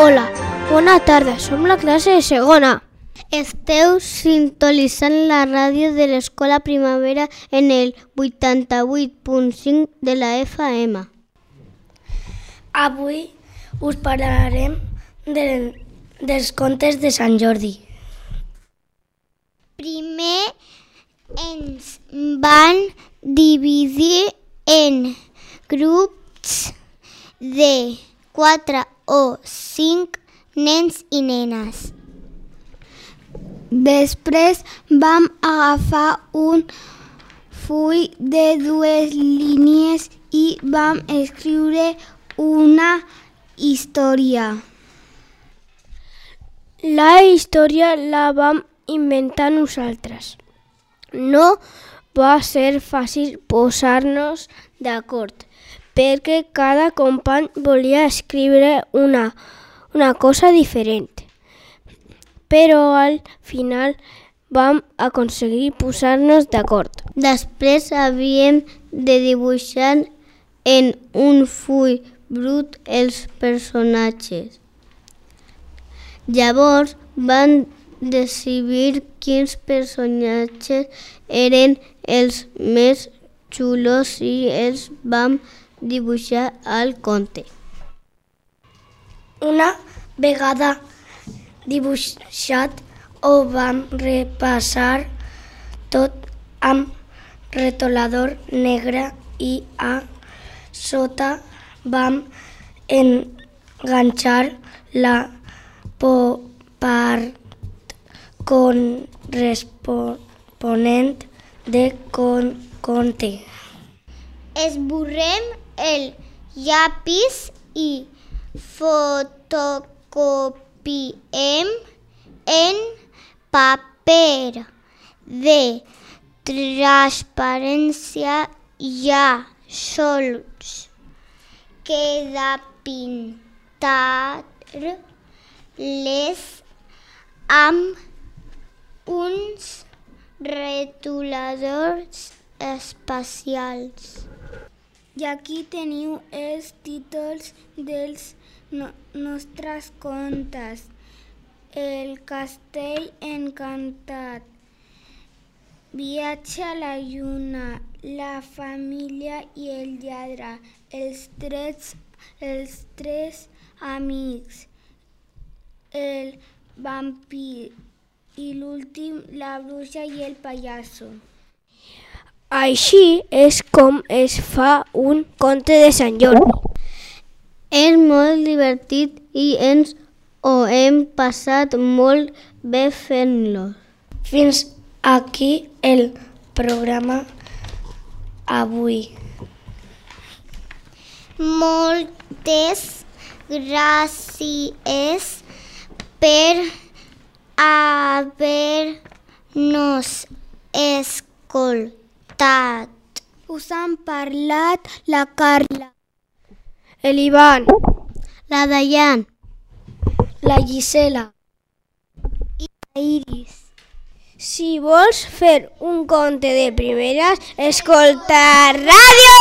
Bona tarda, som la classe de segona. Esteu sintonitzant la ràdio de l'Escola Primavera en el 88.5 de la FM. Avui us parlarem de, dels contes de Sant Jordi. Primer ens van dividir en grups de 4 o 5 nens i nenes. Després vam agafar un full de dues línies i vam escriure una història. La història la vam inventar nosaltres. No va ser fàcil posar-nos d'acord, perquè cada company volia escriure una, una cosa diferent. Però al final vam aconseguir posar-nos d'acord. Després havíem de dibuixar en un full brut els personatges. Llavors van decidir quins personatges eren els més xulos i els vam dibuixar al conte. Una vegada dibuixat ho vam repassar tot amb retolador negre i a sota vam enganxar la part corresponent de con conte. Esborrem el llapis i fotocopiem en paper de transparència ja sols queda pintar les amb uns retoladors especials. I aquí teniu els títols dels no nostres contes. El castell encantat, Viatge a la lluna, La família i el lladre, Els tres, els tres amics, El vampir i l'últim, La bruixa i el pallasso. Així és com es fa un conte de Sant Jordi. És molt divertit i ens ho hem passat molt bé fent-lo. Fins aquí el programa avui. Moltes gràcies per haver-nos escoltat. Us han parlat la Carla, El Ivan, la Dayan, La Gisela. la Iris. si vols fer un conte de primeres, escolta Ràdio